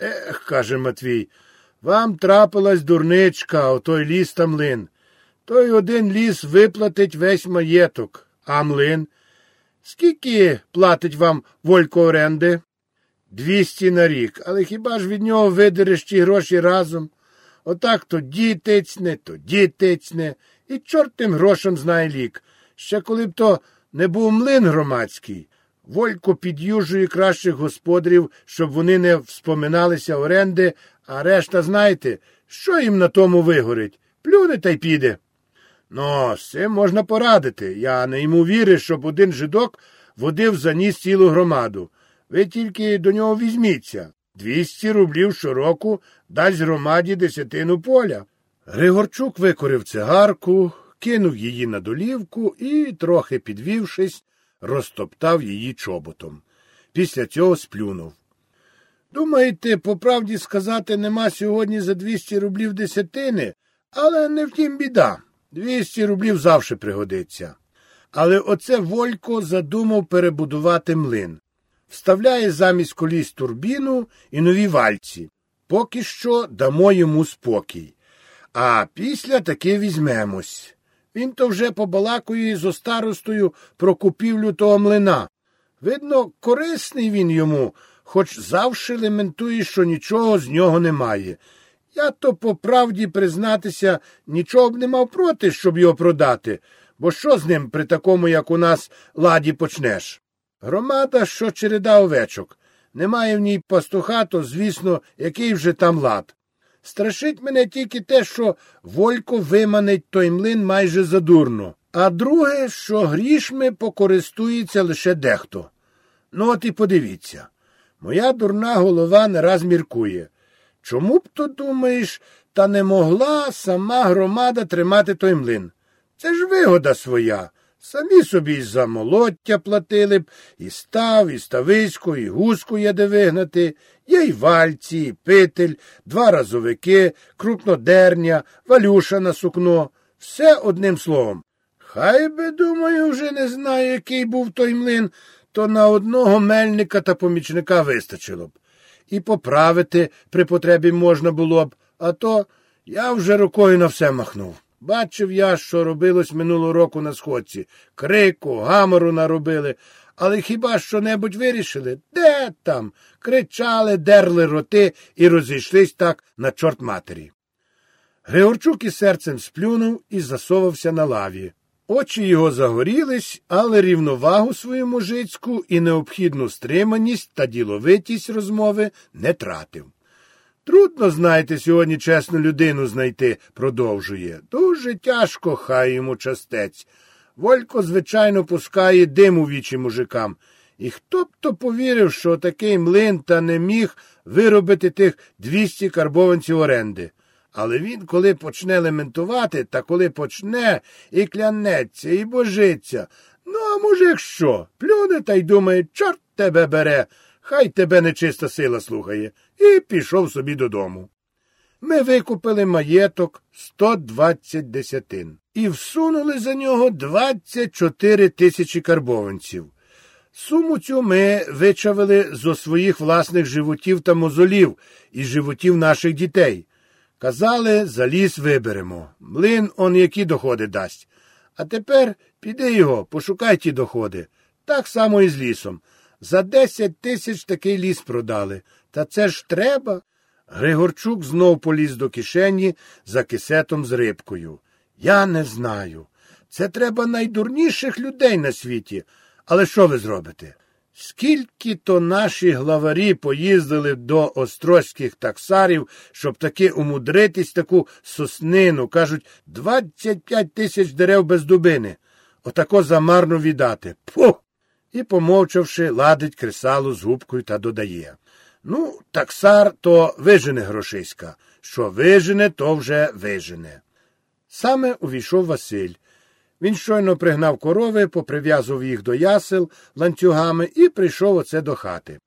Ех, каже Матвій, вам трапилась дурничка, отой ліс та млин. Той один ліс виплатить весь маєток, а млин. Скільки платить вам волько оренди? Двісті на рік, але хіба ж від нього видереш ті гроші разом? Отак то дітецьне, то дітецьне, і чорт тим грошам знає лік. Ще коли б то не був млин громадський. Волько під'южує кращих господарів, щоб вони не вспоминалися оренди, а решта, знаєте, що їм на тому вигорить? Плюне та й піде. Ну, з цим можна порадити. Я не йому вірю, щоб один жидок водив за ніс цілу громаду. Ви тільки до нього візьміться. Двісті рублів щороку дасть громаді десятину поля. Григорчук викорив цигарку, кинув її на долівку і, трохи підвівшись, розтоптав її чоботом. Після цього сплюнув. Думаєте, по правді сказати, нема сьогодні за 200 рублів десятини, але не втім біда. 200 рублів завжди пригодиться. Але оце Волько задумав перебудувати млин. Вставляє замість коліс турбіну і нові вальці. Поки що дамо йому спокій. А після таки візьмемось. Він то вже побалакує зо старостою про купівлю того млина. Видно, корисний він йому, хоч завжди лементує, що нічого з нього немає. Я то по правді признатися нічого б не мав проти, щоб його продати, бо що з ним при такому, як у нас, ладі почнеш? Громада, що череда овечок. Немає в ній пастуха, то, звісно, який вже там лад. Страшить мене тільки те, що Волько виманить той млин майже задурно, а друге, що грішми покористується лише дехто. Ну, от і подивіться. Моя дурна голова не раз міркує. Чому б то думаєш, та не могла сама громада тримати той млин? Це ж вигода своя. Самі собі й за молоття платили б, і став, і стависько, і гуску є де вигнати, є й вальці, і питель, два разовики, крупнодерня, валюша на сукно. Все одним словом. Хай би, думаю, вже не знаю, який був той млин, то на одного мельника та помічника вистачило б. І поправити при потребі можна було б, а то я вже рукою на все махнув. Бачив я, що робилось минулого року на сходці. Крику, гамору наробили. Але хіба що небудь вирішили? Де там? Кричали, дерли роти і розійшлись так на чорт матері. Григорчук із серцем сплюнув і засовався на лаві. Очі його загорілись, але рівновагу свою мужицьку і необхідну стриманість та діловитість розмови не тратив. Трудно, знаєте, сьогодні чесну людину знайти, продовжує. Дуже тяжко хай йому частець. Волько, звичайно, пускає дим у вічі мужикам. І хто б то повірив, що такий млин та не міг виробити тих двісті карбованців оренди. Але він, коли почне лементувати, та коли почне і клянеться, і божиться. Ну, а мужик що? Плюне та й думає, чорт тебе бере, хай тебе нечиста сила слухає, і пішов собі додому. Ми викупили маєток 120 десятин і всунули за нього 24 тисячі карбованців. Суму цю ми вичавили зо своїх власних животів та мозолів і животів наших дітей. Казали, за ліс виберемо. Млин он які доходи дасть. А тепер піди його, пошукай ті доходи. Так само і з лісом. За десять тисяч такий ліс продали. Та це ж треба. Григорчук знов поліз до кишені за кисетом з рибкою. Я не знаю. Це треба найдурніших людей на світі. Але що ви зробите? Скільки то наші главарі поїздили до острозьких таксарів, щоб таки умудритись таку соснину, кажуть, 25 тисяч дерев без дубини. Отако замарно віддати. Пух! І, помовчавши, ладить кресалу з губкою та додає. Ну, таксар то вижене грошиська. Що вижене, то вже вижене. Саме увійшов Василь. Він щойно пригнав корови, поприв'язував їх до ясел ланцюгами і прийшов оце до хати.